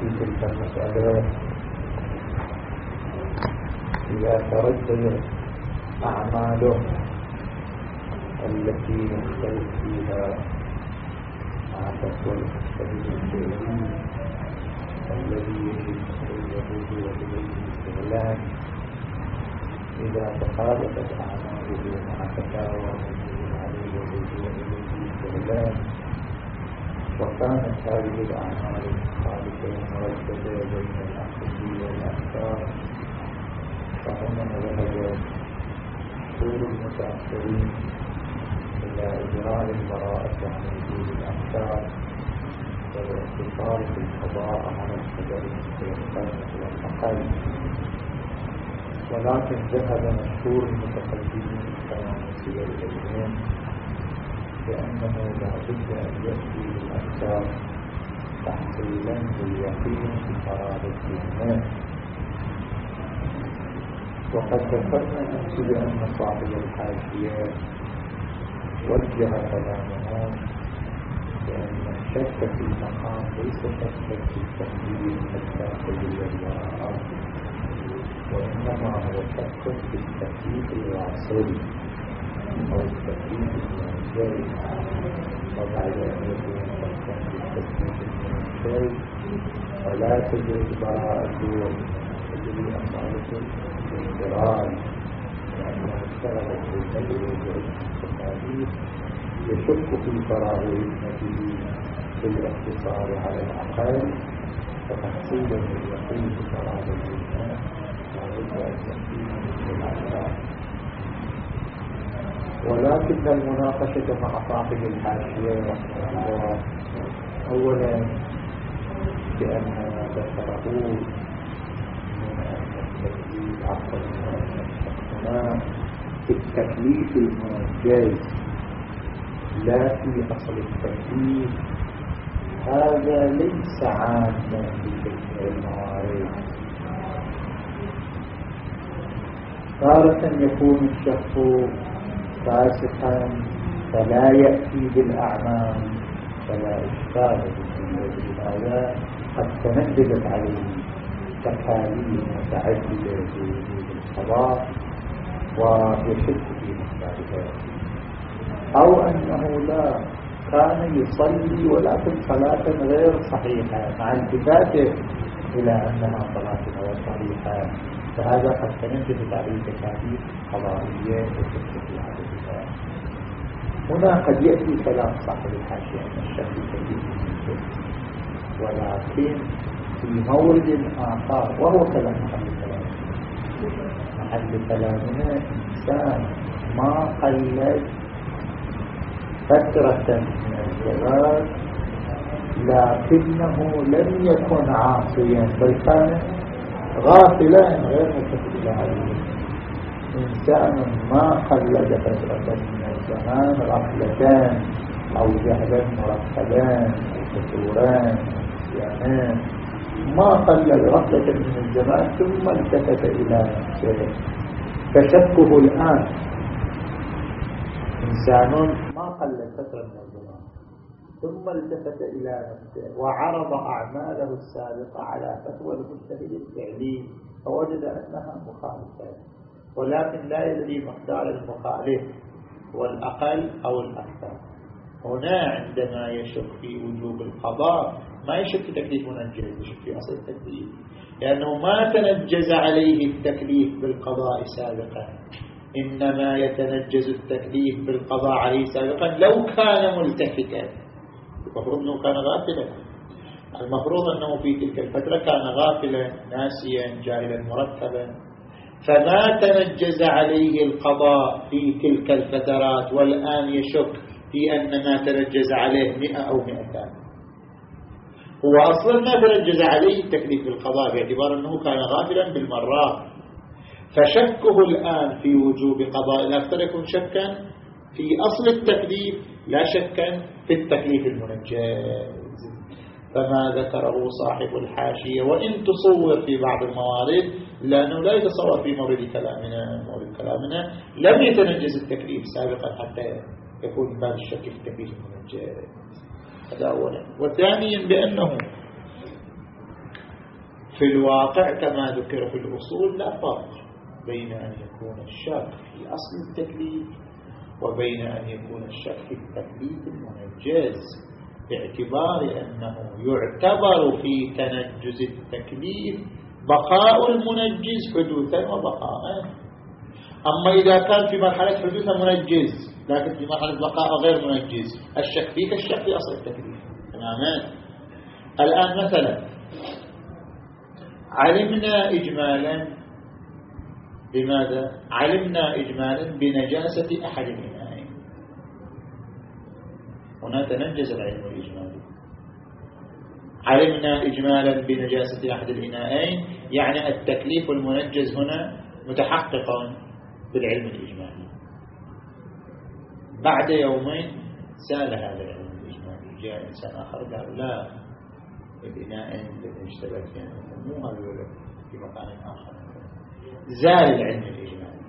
في تلك المسألة. إذا تردد أعماله التي يختلف فيها مع فتوى المجتهد الذي يجب اليهود وإليه الاستغلال. إذا تخالفت أعماله مع فتاوى عليه وإليه الاستغلال. وكانت هذه الأعمال المخالفة مرددة بين الأخذ والأحكام فهنا ذهب طول المتأخرين إلى إجراء البراءة عن وجود الأحكام والاقتصار في القضاء على القدر والأقل. ولكن ذهب مشهور المتقدمين كما نسي العلمين بأنه لا بد أن يأتي بالأحكام تحصيلا باليقين بقرار الناس وقد ذكرنا أمس بأن صاحب الحاشية وجه كلامه بأن الشك في المقام ليس شكا في التحديد الداخل والوراء وإنما هو شك في التكليف الواصل أو التكليف المنزل وبعد شكا في اشتغل في يشك في بالاقتصار على الأقل فتحصيلا لليقين بفراغ الإنسان لابد أن يكون بالعلاج ولكن المناقشة مع صاحب الحاشية رحمه أولا بأن ذكره من التكليف في التكليف المنجز لا في أصل التكليف. هذا ليس عاما في جميع الموارد تارة يكون الشخص فاسقا فلا يأتي بالأعمال فلا إشكال هذا قد تنفذت عليه تكاليف متعددة في وجود القضاء ويشك في مختار أو أنه لا كان يصلي ولكن صلاة غير صحيحة. مع التفاته إلى أنها صلاة غير صحيحة فهذا قد تنفذت عليه تكاليف قضائية عددها هنا قد يأتي كلام صاحب الحاشية أن الشك كثير ولكن في مورد آخر وهو كلام محل كلام. محل كلامنا إنسان ما قلد فترة من الزواج لكنه لم يكن عاصيا بل كان غافلا غير متفق إنسان ما قلد فترة من الزمان غفلتان أو جهلا مرتبان أو فتوران نسيانان ما قلد غفلة من الزمان ثم التفت إلى نفسه فشكه الآن. إنسان ما قلد فترة من الزمان ثم التفت إلى نفسه وعرض أعماله السابقة على فتوى المجتهد الفعلي. فوجد أنها مخالفة. ولكن لا يدري مقدار المخالف. والأقل أو الأكثر. هنا عندما يشك في وجوب القضاء ما يشك في تكليف منجز يشك في أصل التكليف. لأنه ما تنجز عليه التكليف بالقضاء سابقا. إنما يتنجز التكليف بالقضاء عليه سابقا لو كان ملتفتا. المفروض أنه كان غافلا. المفروض أنه في تلك الفترة كان غافلا ناسيا جاهلا مرتبا. فما تنجز عليه القضاء في تلك الفترات والآن يشك في أن ما تنجز عليه مئة أو مئتان هو أصلا ما تنجز عليه التكليف بالقضاء باعتبار أنه كان غافلا بالمرات فشكه الآن في وجوب قضاء الأكثر يكون شكا في أصل التكليف لا شكا في التكليف المنجز. فما ذكره صاحب الحاشية. وإن تصور في بعض الموارد لأنه لا يتصور في مورد كلامنا مورد كلامنا. لم يتنجز التكليف سابقا حتى يكون باب الشك في التكليف المنجز هذا أولا. وثانيا بأنه في الواقع كما ذكر في الأصول لا فرق بين أن يكون الشك في أصل التكليف وبين أن يكون الشك في التكليف المنجز. باعتبار أنه يعتبر في تنجز التكليف بقاء المنجز حدوثا وبقاء أما إذا كان في مرحلة حدوث منجز لكن في مرحلة بقاء غير منجز الشك فيه كالشك في أصل التكليف تماما. الآن مثلا علمنا إجمالا بماذا؟ علمنا إجمالا بنجاسة أحد الإناءين هنا تنجز العلم الإجمالي علمنا إجمالا بنجاسة أحد الإناءين يعني التكليف المنجز هنا متحقق بالعلم الإجمالي. بعد يومين سأل هذا العلم الإجمالي جاء إنسان آخر قال لا الإناءين الذي اشتبك يعني مو هذول في مكان آخر. زال العلم الإجمالي.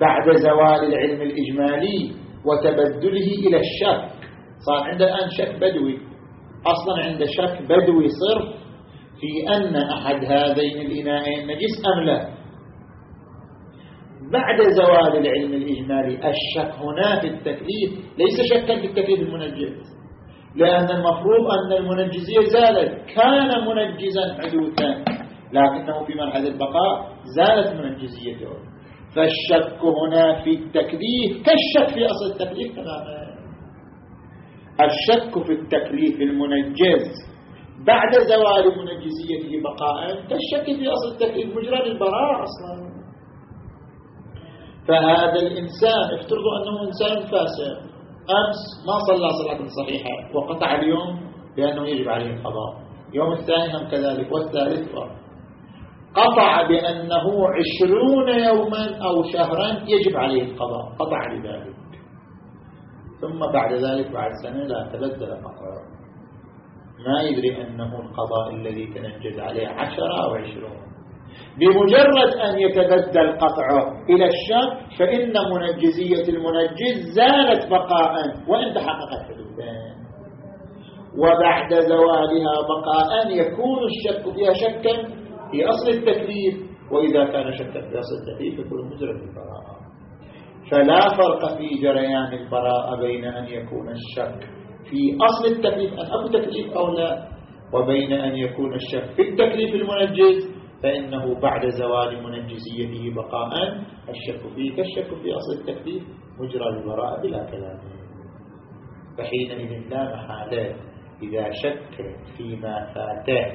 بعد زوال العلم الإجمالي وتبدله إلى الشك صار عند الآن شك بدوي. أصلا عند شك بدوي صرف في أن أحد هذين الإناءين نجس أم لا. بعد زوال العلم الإجمالي الشك هنا في التكليف ليس شكا في التكليف المنجز. لأن المفروض أن المنجزية زالت كان منجزا حدوثا لكنه في مرحلة البقاء زالت منجزيته. فالشك هنا في التكليف كالشك في أصل التكليف تماما. الشك في التكليف المنجز بعد زوال منجزيته بقاء كالشك في أصل التكليف مجرد البراء أصلا. فهذا الإنسان افترضوا أنه إنسان فاسق أمس ما صلى صلاة صحيحة وقطع اليوم بأنه يجب عليه القضاء. يوم الثاني هم كذلك والثالث قطع بأنه عشرون يوما أو شهرا يجب عليه القضاء قطع لذلك. ثم بعد ذلك بعد سنة لا تبدل قطعه ما يدري أنه القضاء الذي تنجز عليه عشرة أو عشرون. بمجرد أن يتبدل قطعه إلى الشك فإن منجزية المنجز زالت بقاء وإن تحققت حدوثين وبعد زوالها بقاء يكون الشك فيها شكا في أصل التكليف وإذا كان شكا في أصل التكليف يكون مجرد البراءة فلا فرق في جريان البراءة بين أن يكون الشك في أصل التكليف أن أكو تكليف أو لا وبين أن يكون الشك في التكليف المنجز فإنه بعد زوال منجزيته بقاء الشك فيه كالشك في أصل التكليف مجرى البراءة بلا كلام. فحينئذ لا محالة إذا شك فيما فاته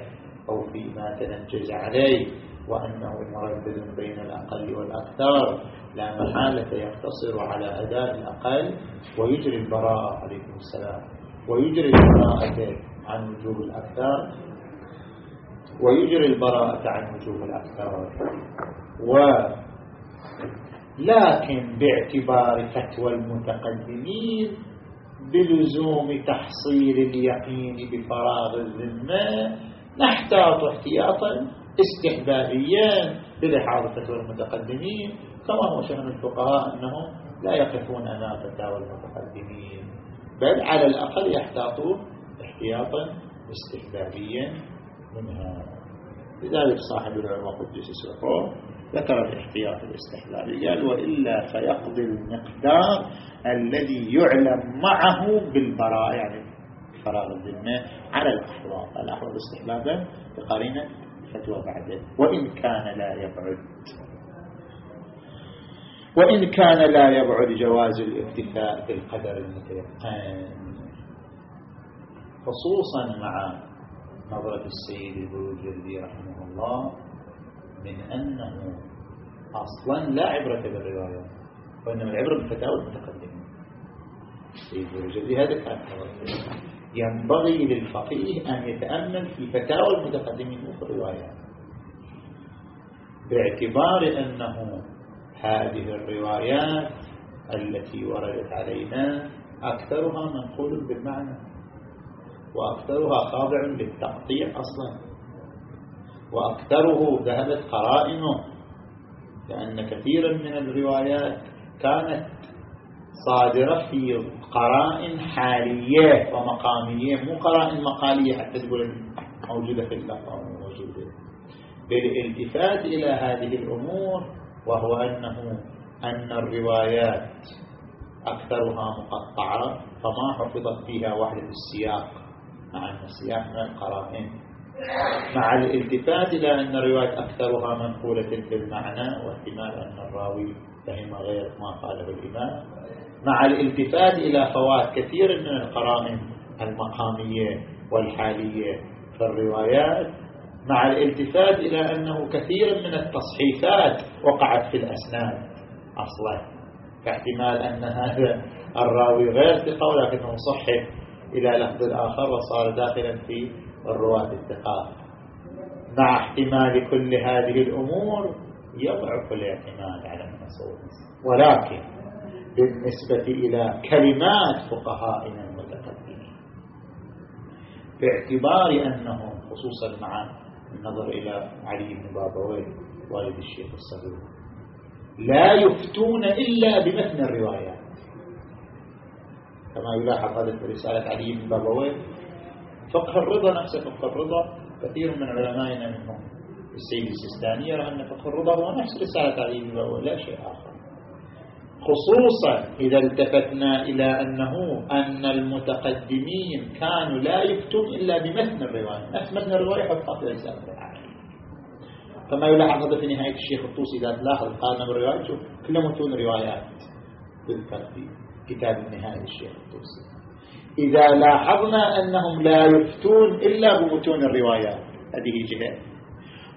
أو فيما تنجز عليه وأنه مردد بين الأقل والأكثر لا محالة يقتصر على أداء الأقل ويجري البراءة عليكم السلام. ويجري البراءة عن وجوب الأكثر ويجري البراءة عن وجوب الأكثر. و لكن باعتبار فتوى المتقدمين بلزوم تحصيل اليقين بفراغ الذمة نحتاط احتياطا استحبابيا بلحاظ فتوى المتقدمين كما هو شأن الفقهاء أنهم لا يقفون أمام فتاوى المتقدمين بل على الأقل يحتاطون احتياطا استحبابيا منها. لذلك صاحب العلماء قدس سرقه ذكر الاحتياط الاستحلالي قال وإلا فيقضي المقدار الذي يعلم معه بالبراء يعني فراغ الذمة على الأحواض الأحواض استحبابا بقرينة فتوى بعده. وإن كان لا يبعد. وإن كان لا يبعد جواز الاكتفاء بالقدر المتيقن. خصوصا مع نظرة السيد البروجردي رحمه الله من أنه أصلا لا عبرة بالرواية وإنما العبرة بالفتاوى المتقدمة. السيد البروجردي هذا كان ينبغي للفقيه أن يتأمل في فتاوى المتقدمين وفي الروايات. باعتبار أنه هذه الروايات التي وردت علينا أكثرها منقول بالمعنى وأكثرها خاضع للتقطيع أصلا وأكثره ذهبت قرائنه لأن كثيرا من الروايات كانت صادرة في قرائن حالية ومقامية مو قرائن مقالية حتى تقول موجودة في اللفظ موجودة. بالالتفات إلى هذه الأمور وهو أنه أن الروايات أكثرها مقطعة فما حفظت فيها وحدة السياق مع أن السياق من القرائن. مع الالتفات إلى أن الروايات أكثرها منقولة في المعنى واحتمال أن الراوي فهم غير ما قاله الإمام. مع الالتفات إلى فوات كثير من القرائن المقامية والحالية. في الروايات مع الالتفات إلى أنه كثير من التصحيفات وقعت في الأسناد أصلا فاحتمال أن هذا الراوي غير ثقة ولكنه صحف إلى لفظ الآخر وصار داخلا في الرواة الثقات. مع احتمال كل هذه الأمور يضعف الاعتماد على النصوص. ولكن بالنسبة إلى كلمات فقهائنا المتقدمين. باعتبار أنهم خصوصا مع النظر إلى علي بن بابوي والد الشيخ الصغير لا يفتون إلا بمثل الروايات. كما يلاحظ هذا في رسالة علي بن بابوي فقه الرضا نفسه فقه الرضا كثير من علمائنا منهم السيد السيستاني يرى أن فقه الرضا هو نفس رسالة علي بن بابوي لا شيء آخر. خصوصا إذا التفتنا إلى أنه أن المتقدمين كانوا لا يفتون إلا بمثل الرواية. مثل الرواية في رسالة كما يلاحظ هذا في نهاية الشيخ الطوسي إذا تلاحظ قارنا بالرواية شوف كلها متون روايات تذكر في كتاب النهاية الشيخ الطوسي. إذا لاحظنا أنهم لا يفتون إلا بمتون الروايات هذه جهة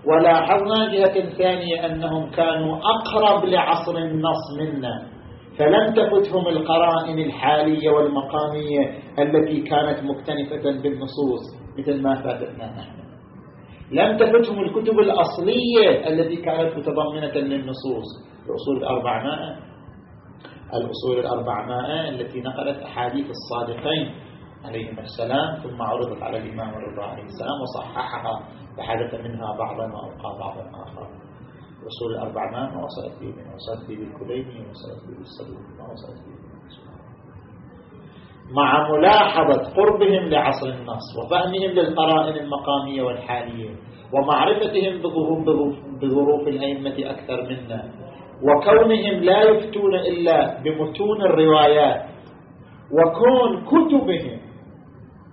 ولاحظنا جهة ثانية أنهم كانوا أقرب لعصر النص منا. فلم تفتهم القرائن الحالية والمقامية التي كانت مكتنفة بالنصوص مثل ما فاتتنا نحن. لم تفتهم الكتب الأصلية التي كانت متضمنة للنصوص. الأصول الأربعمائة. الأصول الأربعمائة التي نقلت أحاديث الصادقين عليهم السلام ثم عرضت على الإمام الرضا عليه السلام وصححها فحدث منها بعضا وأبقى بعضا آخر. الأصول الأربعمائة ما وصلت به من وصلت به بالكليني وصلت به بالصدوق ما وصلت به مع ملاحظة قربهم لعصر النص وفهمهم للقرائن المقامية والحالية ومعرفتهم بظروف الأئمة أكثر منا وكونهم لا يفتون إلا بمتون الروايات وكون كتبهم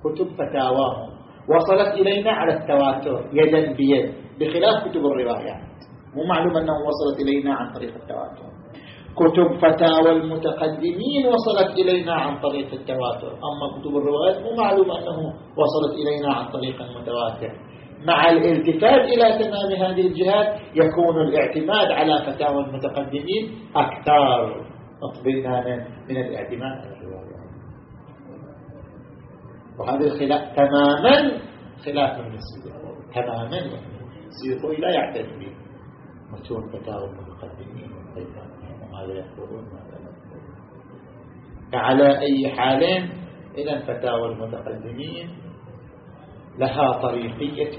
كتب فتاواهم وصلت إلينا على التواتر يدا بيد بخلاف كتب الروايات. مو معلوم أنه وصلت إلينا عن طريق التواتر. كتب فتاوى المتقدمين وصلت إلينا عن طريق التواتر. أما كتب الروايات مو معلوم أنه وصلت إلينا عن طريق المتواتر. مع الالتفات إلى تمام هذه الجهات يكون الاعتماد على فتاوى المتقدمين أكثر. اطمئنانا من الاعتماد على الروايات. وهذا الخلاف تماما خلاف من السيطوي تماما. السيطوي لا يعترف به. متون فتاوى المتقدمين ماذا يقولون؟ ماذا يقولون فعلى أي حال إذا فتاوى المتقدمين لها طريقية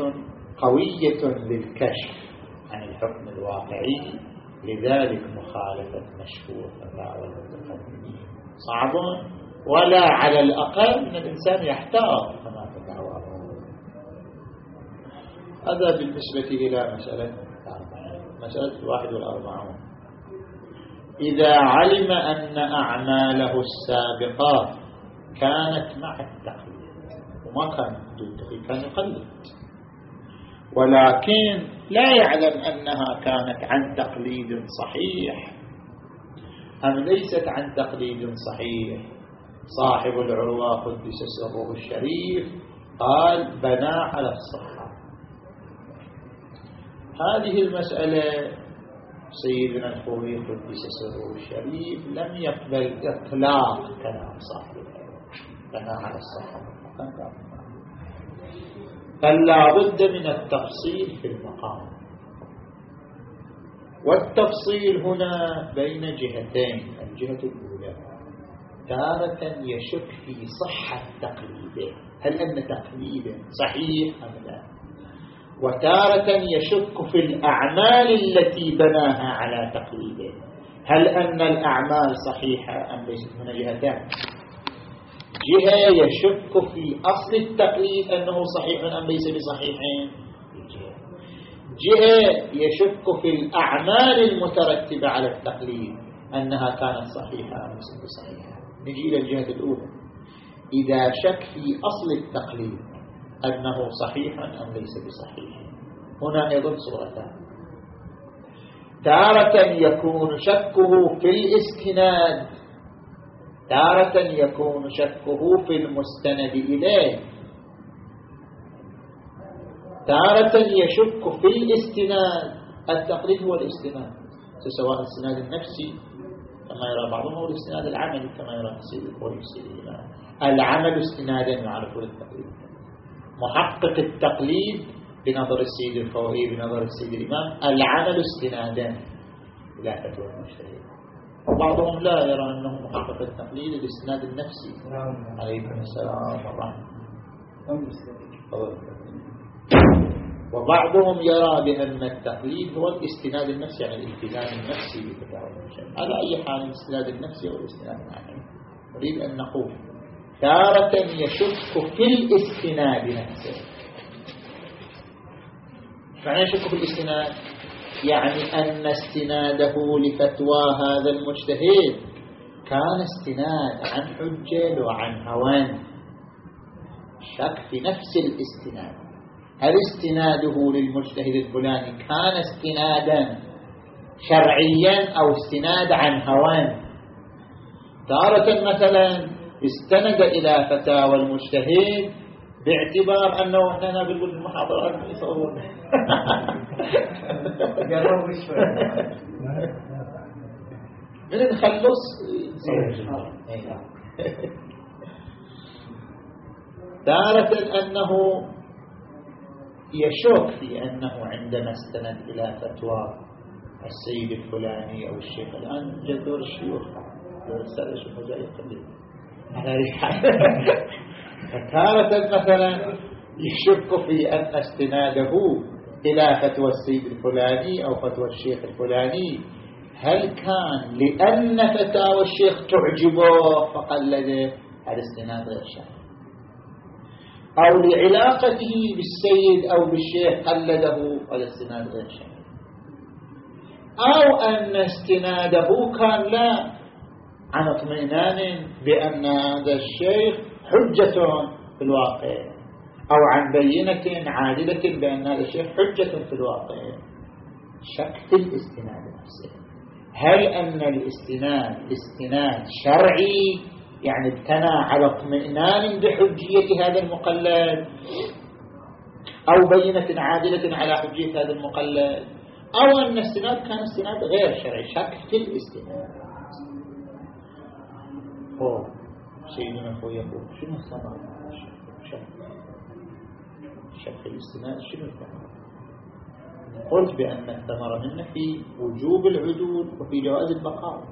قوية للكشف عن الحكم الواقعي لذلك مخالفة مشهور فتاوى المتقدمين. صعب ولا على الأقل من الإنسان يحتاط كما فتاوى هذا بالنسبة إلى مسألة مسألة الواحد والأربعون. إذا علم أن أعماله السابقة كانت مع التقليد وما كان بدون تقليد كان يقلد. ولكن لا يعلم أنها كانت عن تقليد صحيح. أم ليست عن تقليد صحيح؟ صاحب العروة قدس سره الشريف قال بنى على الصحة. هذه المسألة سيدنا الخوي قدس سره الشريف لم يقبل إطلاق كلام صاحب بنى على الصحة فلا بد من التفصيل في المقام. والتفصيل هنا بين جهتين الجهة الأولى تارة يشك في صحة تقليده. هل أن تقليده صحيح أم لا؟ وتارة يشك في الأعمال التي بناها على تقليده. هل أن الأعمال صحيحة أم ليست هنا جهتان جهة يشك في أصل التقليد أنه صحيح أم ليس بصحيح؟ جهة يشك في الأعمال المترتبة على التقليد أنها كانت صحيحة أم ليست بصحيحة. نجي إلى الجهة الأولى. إذا شك في أصل التقليد أنه صحيح أم ليس بصحيح؟ هنا أيضا صورتان تارة يكون شكه في الاستناد تارة يكون شكه في المستند إليه. تارة يشك في الاستناد. التقليد هو الاستناد. سواء الاستناد النفسي كما يرى بعضهم أو الاستناد العملي كما يرى سيد السيد العمل استنادا يعرف التقليد. محقق التقليد بنظر السيد الفوري بنظر السيد الإمام العمل استنادا إلى فتوى المجتهد وبعضهم لا يرى أنه محقق التقليد الاستناد النفسي. عليكم السلام ورحمة وبعضهم يرى بأن التقليد هو الاستناد النفسي يعني الالتزام النفسي بفتاوى المجتهد على أي حال الاستناد النفسي أو الاستناد العقلي نريد أن نقول تارة يشك في الاستناد نفسه. معنى يشك في الاستناد؟ يعني أن استناده لفتوى هذا المجتهد. كان استناد عن حجة لو عن هوان شك في نفس الاستناد. هل استناده للمجتهد الفلاني كان استنادا شرعيا أو استناد عن هوان تارة مثلا استند إلى فتاوى المجتهد باعتبار أنه إحنا بنقول المحاضرات يصورون من نخلص تارة أنه يشك في أنه عندما استند إلى فتوى السيد الفلاني أو الشيخ الآن جدور الشيوخ. دور السادة الشيخ جاي قليل على ريحان فتارة مثلا يشك في أن استناده إلى فتوى السيد الفلاني أو فتوى الشيخ الفلاني. هل كان لأن فتاوى الشيخ تعجبه فقلده هذا استناد غير شرعي؟ أو لعلاقته بالسيد أو بالشيخ قلده هذا استناد غير شرعي؟ أو أن استناده كان لا عن اطمئنان بأن هذا الشيخ حجة في الواقع أو عن بينة عادلة بأن هذا الشيخ حجة في الواقع. شك في الاستناد نفسه. هل أن الاستناد استناد شرعي؟ يعني ابتنى على اطمئنان بحجية هذا المقلد؟ أو بينة عادلة على حجية هذا المقلد؟ أو أن الاستناد كان استناد غير شرعي. شك في الاستناد. أوه سيدنا أخوي يقول شنو الثمر شك الاستناد شنو الثمر قلت بأن الثمر منه في وجوب العدول وفي جواز البقاء.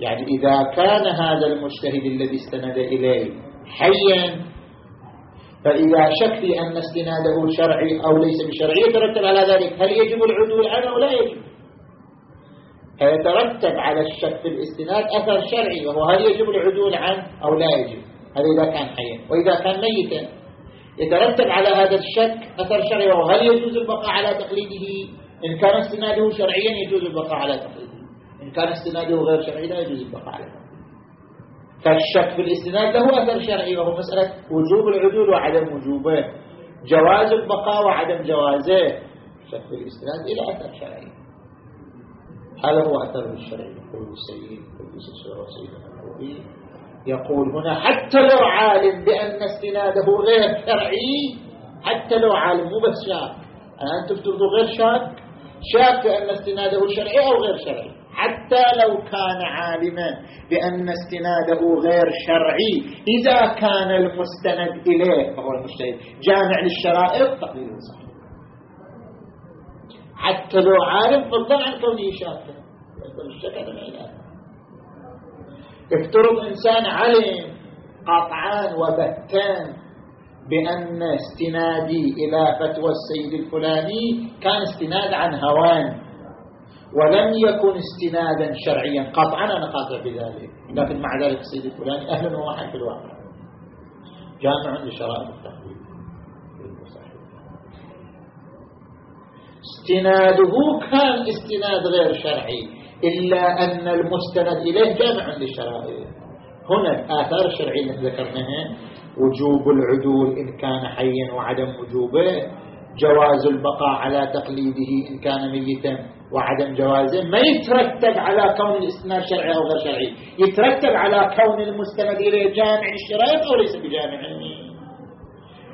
يعني إذا كان هذا المجتهد الذي استند إليه حيا فإذا شك في أن استناده شرعي أو ليس بشرعي يترتب على ذلك. هل يجب العدول عنه أو لا يجب فيترتب على الشك في الاستناد أثر شرعي وهو هل يجب العدول عنه أو لا يجب؟ هذا إذا كان حيا وإذا كان ميتا. يترتب على هذا الشك أثر شرعي وهو هل يجوز البقاء على تقليده؟ إن كان استناده شرعيا يجوز البقاء على تقليده. إن كان استناده غير شرعي لا يجوز البقاء على تقليده. فالشك في الاستناد له أثر شرعي وهو مسألة وجوب العدول وعدم وجوبه. جواز البقاء وعدم جوازه. شك في الاستناد إلى أثر شرعي. هذا هو أثر الشرعي يقول السيد قدس السورة سيدنا النبوي يقول هنا حتى لو عالم بأن استناده غير شرعي حتى لو عالم مو بس شاك. أنت تفترضوا غير شاك؟ شاك أن استناده شرعي أو غير شرعي؟ حتى لو كان عالما بأن استناده غير شرعي إذا كان المستند إليه فهو المجتهد جامع للشرائط تقليل صحيح. حتى لو عالم فضلا عن كونه شاكا يقول الشك هذا ما افترض إنسان علم قطعان وبتان بأن استنادي إلى فتوى السيد الفلاني كان استناد عن هوان ولم يكن استنادا شرعيا. قطعا أنا قاطع بذلك لكن مع ذلك السيد الفلاني أهلا ومرحبا في الواقع. جامع لشرائط التقليد استناده كان استناد غير شرعي إلا أن المستند إليه جامع للشرائط هنا الآثار الشرعية التي ذكرناها وجوب العدول إن كان حيا وعدم وجوبه جواز البقاء على تقليده إن كان ميتا وعدم جوازه ما يترتب على كون الاستناد شرعي أو غير شرعي. يترتب على كون المستند إليه جامع للشرائط أو ليس بجامع.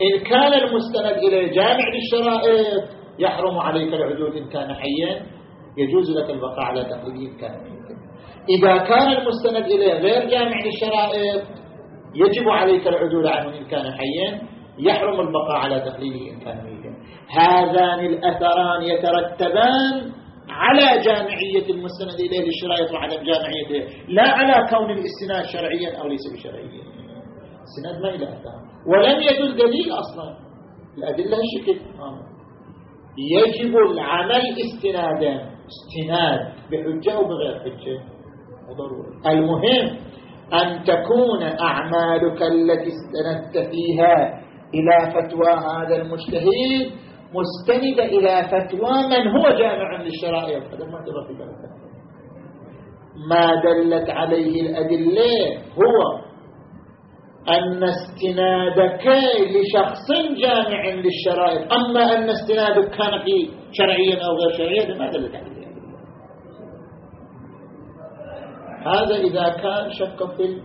إن كان المستند إليه جامع للشرائط يحرم عليك العدول إن كان حيا يجوز لك البقاء على تقليده إن كان ميتا إذا كان المستند إليه غير جامع للشرائط يجب عليك العدول عنه إن كان حيا يحرم البقاء على تقليده إن كان ميتا هذان الأثران يترتبان على جامعية المستند إليه للشرائط وعدم جامعيته لا على كون الاستناد شرعيا أو ليس بشرعيا. السناد ما إلى أثار ولم يدل دليل أصلا. الأدلة الشكل يجب العمل استنادا. استناد. بحجة أو بغير حجة. المهم أن تكون أعمالك التي استندت فيها إلى فتوى هذا المجتهد مستندة إلى فتوى من هو جامع للشرائع هذا ما في ما دلت عليه الأدلة هو أن استنادك لشخص جامع للشرائط أما أن استنادك كان في شرعيا أو غير شرعيا ما عليه. هذا إذا كان شك في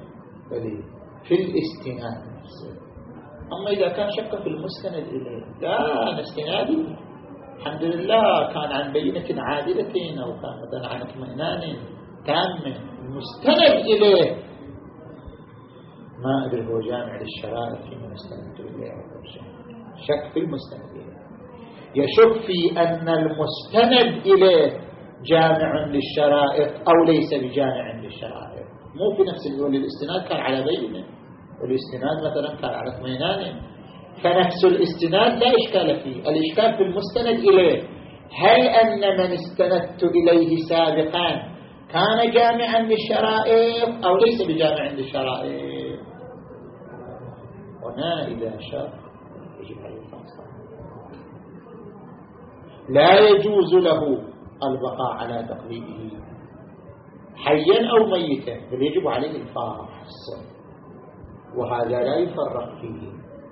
في الاستناد. أما إذا كان شك في المستند إليه كان استنادي الحمد لله كان عن بينة عادلة أو كان مثلا عن اطمئنان تام المستند إليه ما أدري هو جامع للشرائع في مستند إليه شك في المستند. إليه يشك في أن المستند إليه جامع للشرائط أو ليس بجامع للشرائط مو في نفس الأول الاستناد كان على بينه والاستناد مثلا كان على اطمئنان فنفس الاستناد لا إشكال فيه. الإشكال في المستند إليه. هل أن من استندت إليه سابقا كان جامعا للشرائط أو ليس بجامع للشرائط هنا إذا شاء يجب عليه لا يجوز له البقاء على تقليده حيا أو ميتا بل يجب عليه الفاصل وهذا لا يفرق فيه.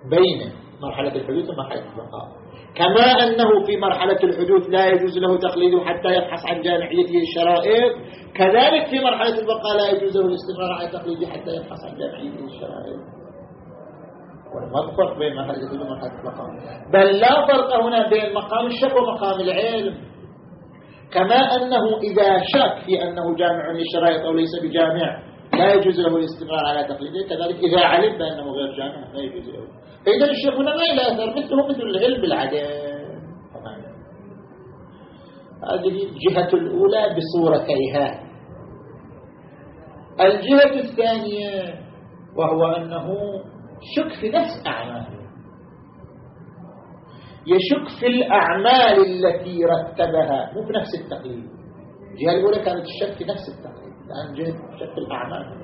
بين مرحلة الحدوث ومرحلة البقاء. كما أنه في مرحلة الحدوث لا يجوز له تقليده حتى يبحث عن جامعيته الشرائط. كذلك في مرحلة البقاء لا يجوز له الاستمرار على تقليده حتى يبحث عن جامعيته الشرائط. وما الفرق بين مرحلة الحدوث ومرحلة البقاء بل لا فرق هنا بين مقام الشك ومقام العلم. كما أنه إذا شك في أنه جامع للشرائط أو ليس بجامع لا يجوز له الاستمرار على تقليده كذلك إذا علم بأنه غير جامع لا يجوز له. فإذا الشيخ هنا ما إلى أثر مثله مثل العلم بالعدم هذه الجهة الأولى بصورتيها الجهة الثانية وهو أنه شك في نفس أعماله. يشك في الأعمال التي رتبها مو في نفس التقليد. الجهة الأولى كانت الشك في نفس التقليد الآن جهة شق الأعمال.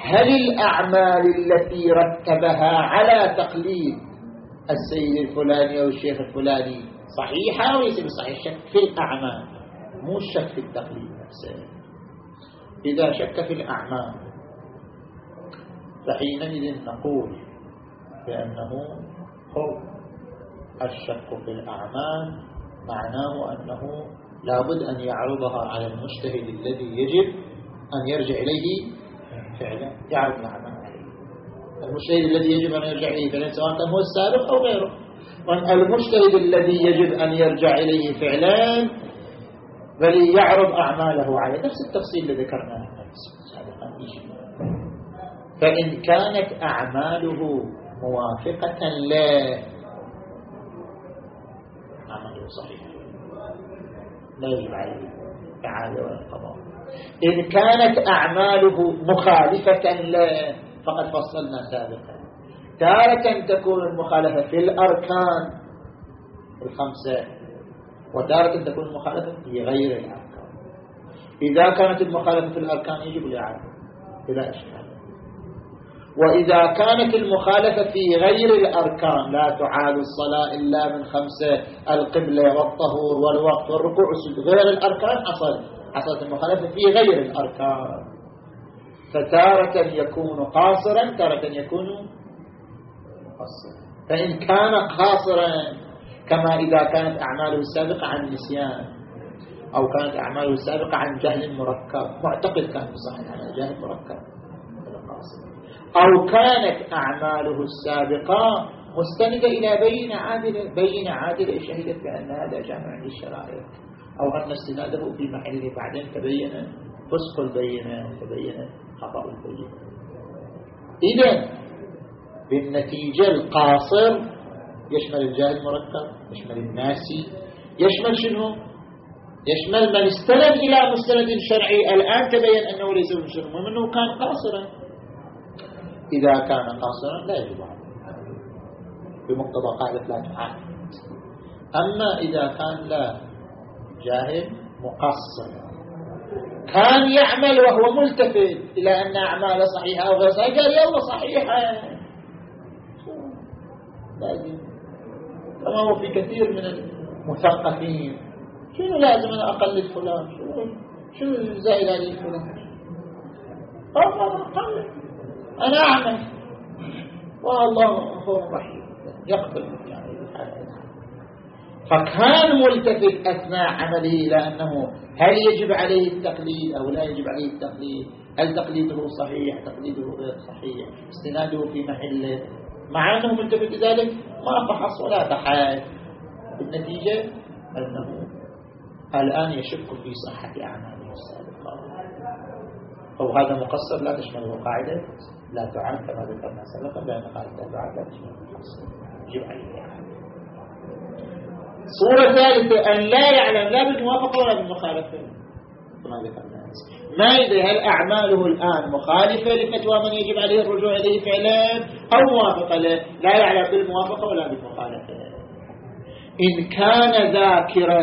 هل الأعمال التي رتبها على تقليد السيد الفلاني أو الشيخ الفلاني صحيحة أو ليس بصحيح؟ شك في الأعمال مو الشك في التقليد نفسه. إذا شك في الأعمال فحينئذ نقول بأنه هو الشك في الأعمال معناه أنه لابد أن يعرضها على المجتهد الذي يجب أن يرجع إليه فعلا يعرض الأعمال عليه. المجتهد الذي يجب أن يرجع إليه فعلا سواء كان هو السابق أو غيره. المجتهد الذي يجب أن يرجع إليه فعلا بل يعرض أعماله عليه. نفس التفصيل الذي ذكرناه سابقا فإن كانت أعماله موافقة له عمله صحيح. لا يجب عليه الإعادة ولا القضاء إن كانت أعماله مخالفة له فقد فصلنا سابقا. تارة تكون المخالفة في الأركان الخمسة وتارة تكون المخالفة في غير الأركان. إذا كانت المخالفة في الأركان يجب الإعادة. بلا إشكال. وإذا كانت المخالفة في غير الأركان لا تعاد الصلاة إلا من خمسة القبلة والطهور والوقت والركوع غير الأركان حصل حصلت المخالفة في غير الأركان. فتارة يكون قاصرا تارة يكون مقصرا. فإن كان قاصرا كما إذا كانت أعماله السابقة عن نسيان أو كانت أعماله السابقة عن جهل مركب. معتقد كان بصحيح عن جهل مركب. أو كانت أعماله السابقة مستندة إلى بين عادلة بين عادلة شهدت بأن هذا جامع للشرائع أو أن استناده في محله بعدين تبين فسق البينة تبين خطأ البينة. إذا بالنتيجة القاصر يشمل الجاهل المركب يشمل الناسي يشمل شنو؟ يشمل من استند إلى مستند شرعي. الآن تبين أنه ليس بمشرك أنه كان قاصرا. إذا كان قاصرا لا يجب عليه. بمقتضى قاعدة لا تعاهد أما إذا كان لا جاهل مقصر كان يعمل وهو ملتفت إلى أن أعماله صحيحة أو غير صحيحة قال يلا صحيحة. كما هو في كثير من المثقفين. شنو لازم أنا أقلد فلان؟ شنو؟ شنو زائد عليه فلان أقلد. أنا أعمل. والله غفور رحيم. يقبل يعني فكان ملتفت أثناء عمله إلى أنه هل يجب عليه التقليد أو لا يجب عليه التقليد؟ هل تقليده صحيح؟ تقليده غير صحيح؟ استناده في محله مع أنه ملتفت لذلك ما فحص ولا بحث بالنتيجة أنه الآن يشك في صحة أعماله السابقة. أو هذا مقصر لا تشمله قاعدة. لا تعاد كما ذكرنا سابقا لأن قاعدة لا تعاد لا يجب عليه إعادة صورة ثالثة أن لا يعلم لا بالموافقة ولا بالمخالفة كما ذكرنا ما يدري هل أعماله الآن مخالفة لفتوى من يجب عليه الرجوع إليه فعلا أو موافقة له؟ لا يعلم بالموافقة ولا بالمخالفة إن كان ذاكرا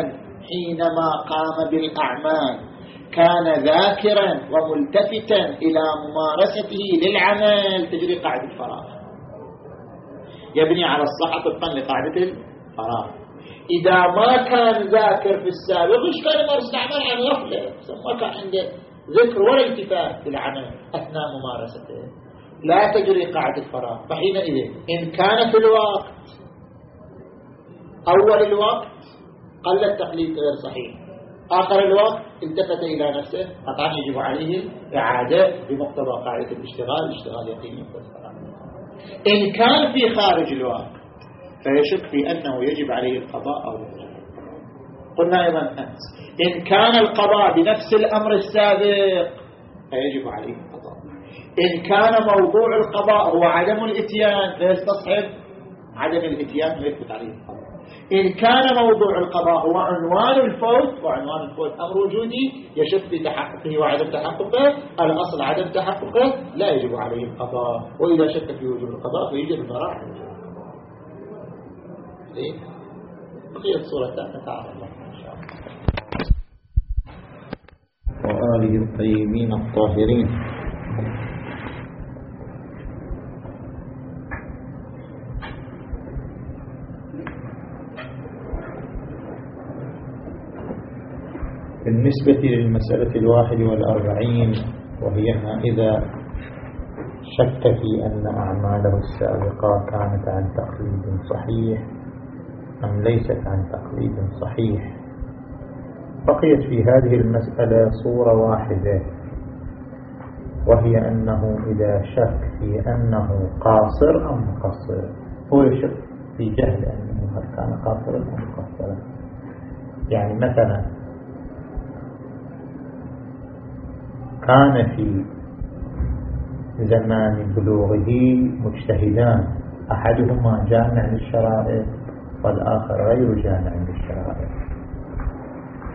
حينما قام بالأعمال كان ذاكرا وملتفتا إلى ممارسته للعمل تجري قاعدة الفراغ. يبني على الصحة طبقا لقاعدة الفراغ. إذا ما كان ذاكر في السابق إيش كان يمارس؟ الأعمال عن غفلة ما كان عنده ذكر ولا التفات بالعمل أثناء ممارسته لا تجري قاعدة الفراغ. فحينئذ إن كان في الوقت أول الوقت قل التقليد غير صحيح. آخر الوقت التفت إلى نفسه قطعا يجب عليه إعادة بمقتضى قاعدة الاشتغال الاشتغال يقيني إن كان في خارج الوقت فيشك في أنه يجب عليه القضاء أو قلنا أيضا أنت إن كان القضاء بنفس الأمر السابق فيجب عليه القضاء. إن كان موضوع القضاء هو عدم الإتيان فيستصحب عدم الإتيان ويثبت عليه القضاء. إن كان موضوع القضاء هو عنوان الفوت وعنوان الفوت أمر وجودي يشك في تحققه وعدم تحققه الأصل عدم تحققه لا يجب عليه القضاء وإذا شك في وجود القضاء فيجب المراحل. زين بقية صورة نتعرف إن شاء الله. وآله الطيبين الطاهرين. بالنسبة للمسألة الواحد والأربعين وهي ما إذا شك في أن أعماله السابقة كانت عن تقليد صحيح أم ليست عن تقليد صحيح. بقيت في هذه المسألة صورة واحدة وهي أنه إذا شك في أنه قاصر أم مقصر. هو يشك في جهل أنه هل كان قاصرا أم مقصرا. يعني مثلا كان في زمان بلوغه مجتهدان. أحدهما جامع للشرائع والآخر غير جامع للشرائع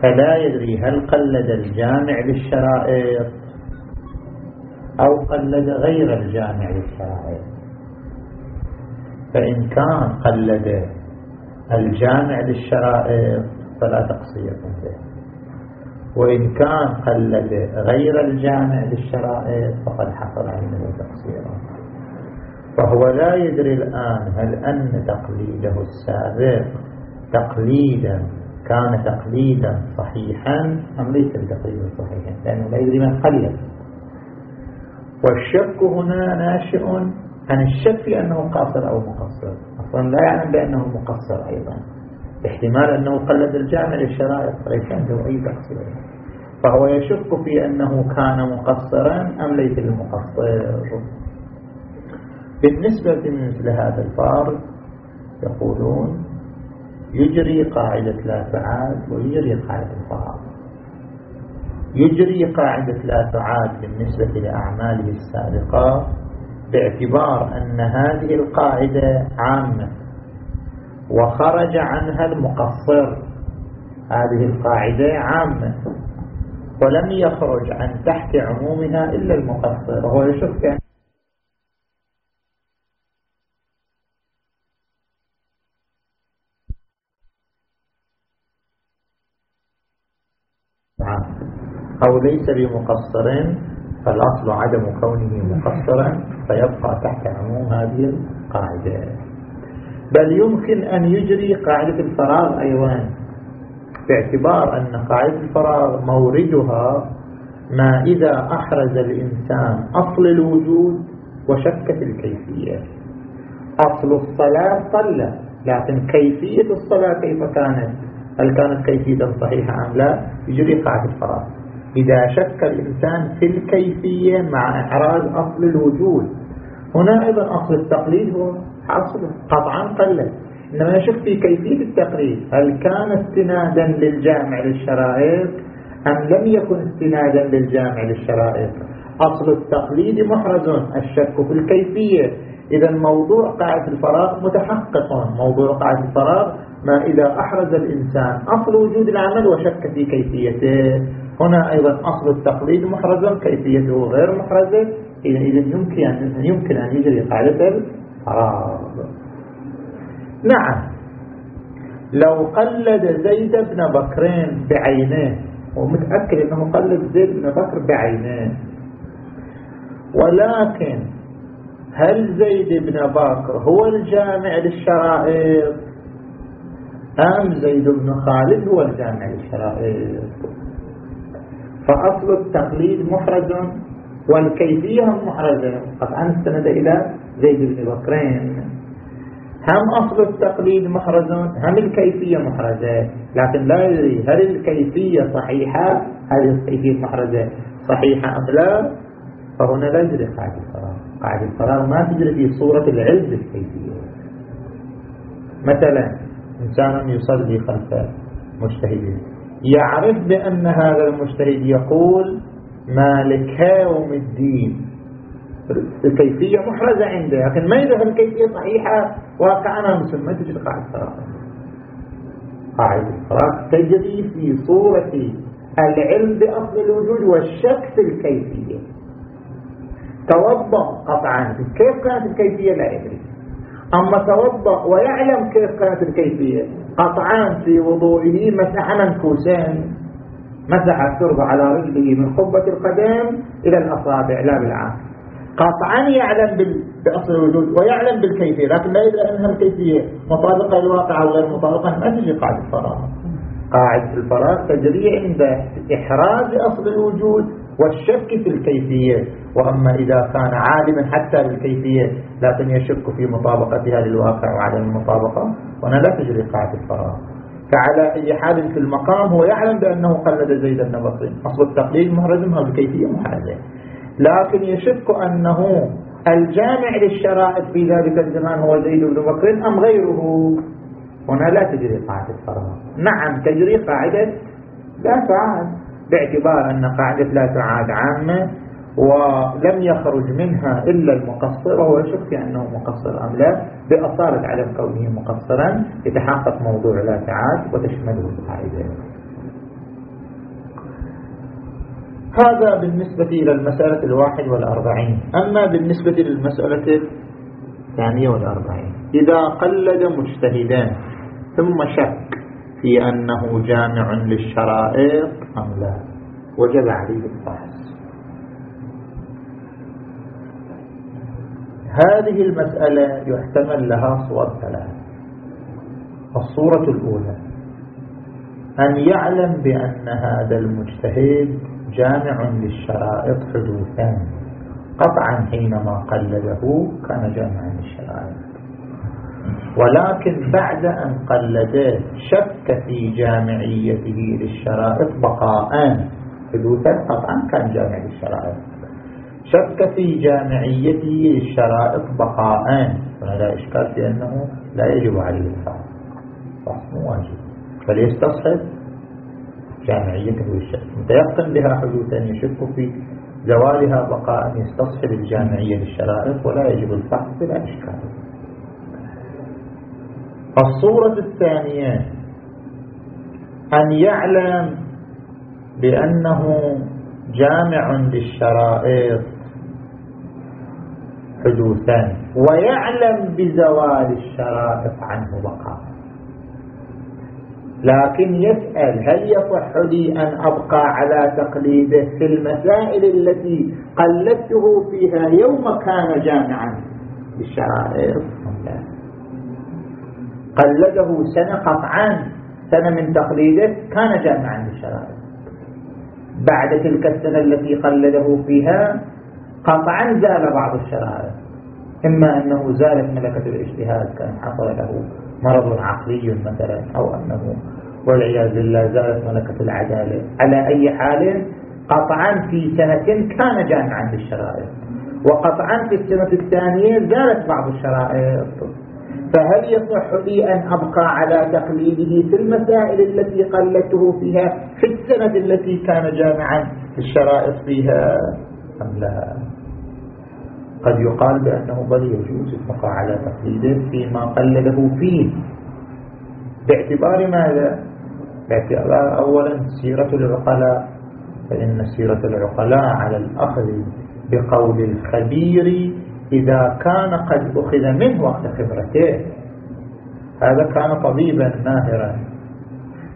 فلا يدري هل قلد الجامع للشرائع أو قلد غير الجامع للشرائع فإن كان قلد الجامع للشرائع فلا تقصير به. وإن كان قلد غير الجامع للشرائط فقد حصل عنه تقصيرا فهو لا يدري الآن هل أن تقليده السابق تقليدا كان تقليدا صحيحا أم ليس بتقليدا صحيحا؟ لأنه لا يدري من قلد. والشك هنا ناشئ عن الشك في أنه قاصر أو مقصر. أصلا لا يعلم بأنه مقصر أيضا. احتمال أنه قلد الجامع للشرائط فليس عنده أي تقصير فهو يشك في أنه كان مقصرا أم ليس المقصر بالنسبة لمثل هذا الفارق يقولون يجري قاعدة لا تعاد ويجري قاعدة الفراغ يجري قاعدة لا تعاد بالنسبة لأعماله السابقة باعتبار أن هذه القاعدة عامة. وخرج عنها المقصر. هذه القاعدة عامة ولم يخرج عن تحت عمومها إلا المقصر. وهو يشك أو ليس بمقصر فالأصل عدم كونه مقصرا فيبقى تحت عموم هذه القاعدة. بل يمكن أن يجري قاعدة الفراغ أيضا. باعتبار أن قاعدة الفراغ موردها ما إذا أحرز الإنسان أصل الوجود وشك في الكيفية. أصل الصلاة صلى لكن كيفية الصلاة كيف كانت؟ هل كانت كيفية صحيحة أم لا؟ يجري قاعدة الفراغ. إذا شك الإنسان في الكيفية مع إحراز أصل الوجود. هنا أيضا أصل التقليد هو حاصل قطعا قلت إنما يشك في كيفية التقليد هل كان استنادا للجامع للشرائط أم لم يكن استنادا للجامع للشرائط؟ أصل التقليد محرز الشك في الكيفية. إذا موضوع قاعدة الفراغ متحقق. موضوع قاعدة الفراغ ما إذا أحرز الإنسان أصل وجود العمل وشك في كيفيته. هنا أيضا أصل التقليد محرز كيفيته غير محرزة إذا يمكن أن يمكن أن يجري قاعدة الفراغ نعم. لو قلد زيد بن بكرين بعينيه ومتأكد أنه قلد زيد بن بكر بعينيه ولكن هل زيد بن بكر هو الجامع للشرائط؟ أم زيد بن خالد هو الجامع للشرائط؟ فأصل التقليد محرز والكيفية محرزة. قطعا استند إلى زيد بن بكرين. هم أصل التقليد محرز هم الكيفية محرزة. لكن لا يدري هل الكيفية صحيحة؟ هل الكيفية محرزة. صحيحة أم لا؟ فهنا لا يدري قاعدة الفراغ. قاعدة الفراغ ما تجري في صورة العلم بالكيفية مثلا إنسان يصلي خلف مجتهد. يعرف بأن هذا المجتهد يقول مالك؟ يوم الدين. الكيفية محرزة عنده لكن ما يدري الكيفية صحيحة؟ واقعنا مسلم ما تجد قاعدة الفراغ قاعدة الفراغ تجري في صورة العلم بأصل الوجود والشك في الكيفية. توضأ قطعا. كيف كانت الكيفية؟ لا يدري. أما توضأ ويعلم كيف كانت الكيفية قطعا في وضوئه مسح منكوسين مسح التربة على رجله من قبة القدم إلى الأصابع لا بالعام قطعا يعلم بأصل الوجود ويعلم بالكيفية لكن لا يدري أنها الكيفية. مطابقة للواقع أو غير مطابقة ما تجي قاعدة الفراغ. قاعدة الفراغ تجري عند إحراز أصل الوجود والشك في الكيفية. وأما إذا كان عالما حتى بالكيفية لكن يشك في مطابقتها للواقع وعدم المطابقة وأنا لا تجري قاعدة الفراغ. فعلى أي حال في المقام هو يعلم بأنه قلد زيد بن بكر أصل التقليد محرزمها بكيفية محرزة. لكن يشك أنه الجامع للشرائط في ذلك الزمان هو زيد بن بكر أم غيره؟ هنا لا تجري قاعدة الفراغ نعم تجري قاعدة لا تعاد. باعتبار أن قاعدة لا تعاد عامة. ولم يخرج منها إلا المقصر وهو يشك في أنه مقصر أم لا بأصالة عدم كونه مقصرا يتحقق موضوع لا تعاد وتشمله القاعدة. هذا بالنسبة إلى المسألة الواحد والأربعين. أما بالنسبة للمسألة الثانية والأربعين إذا قلد مجتهدان ثم شك في أنه جامع للشرائط أم لا وجب عليه الفحص هذه المسألة يحتمل لها صور ثلاث الصورة الأولى أن يعلم بأن هذا المجتهد جامع للشرائط حدوثا. قطعا حينما قلده كان جامعا للشرائط. ولكن بعد أن قلده شك في جامعيته للشرائط بقاء. حدوثا قطعا كان جامع للشرائط. شك في جامعيته للشرائط بقاء هنا لا إشكال في أنه لا يجب عليه الفعل مو واجب. فليستصحب جامعيته للشك. متيقن بها حدوثا يشك في زوالها بقاء يستصحب الجامعية للشرائط ولا يجب الفحص بلا إشكال. الصورة الثانية أن يعلم بأنه جامع للشرائط حدوثا ويعلم بزوال الشرائط عنه بقاء لكن يسأل هل يصح لي أن أبقى على تقليده في المسائل التي قلدته فيها يوم كان جامعا بالشرائط قلده سنة قطعا. سنة من تقليده كان جامعا بالشرائط بعد تلك السنة التي قلده فيها قطعا زال بعض الشرائط إما أنه زالت ملكة الاجتهاد كان حصل له مرض عقلي مثلا أو أنه والعياذ بالله زالت ملكة العدالة. على أي حال قطعا في سنة كان جامعا بالشرائط وقطعا في السنة الثانية زالت بعض الشرائط. فهل يصح لي أن أبقى على تقليده في المسائل التي قلدته فيها في السنة التي كان جامعا الشرائط فيها؟ أم لا؟ قد يقال بأنه بل يجوز البقاء على تقليده فيما قلده فيه. باعتبار ماذا؟ باعتبار أولا سيرة العقلاء فإن سيرة العقلاء على الأخذ بقول الخبير إذا كان قد أخذ منه وقت خبرته. هذا كان طبيبا ماهرا.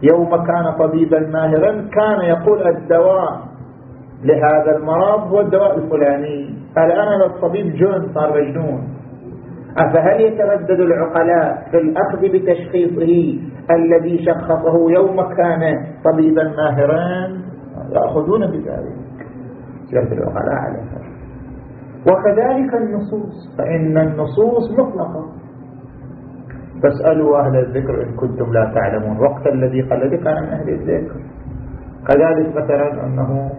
يوم كان طبيبا ماهرا كان يقول الدواء لهذا المرض هو الدواء الفلاني. الآن هذا الطبيب جن صار مجنون. أفهل يتردد العقلاء في الأخذ بتشخيصه الذي شخصه يوم كان طبيبا ماهرا؟ يأخذون بذلك. سيرة العقلاء عليها وكذلك النصوص فإن النصوص مطلقة. فاسألوا أهل الذكر إن كنتم لا تعلمون. وقت الذي قلد كان من أهل الذكر. كذلك مثلا أنه